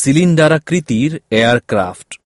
সিলিন্ডারাকৃতির aircraft.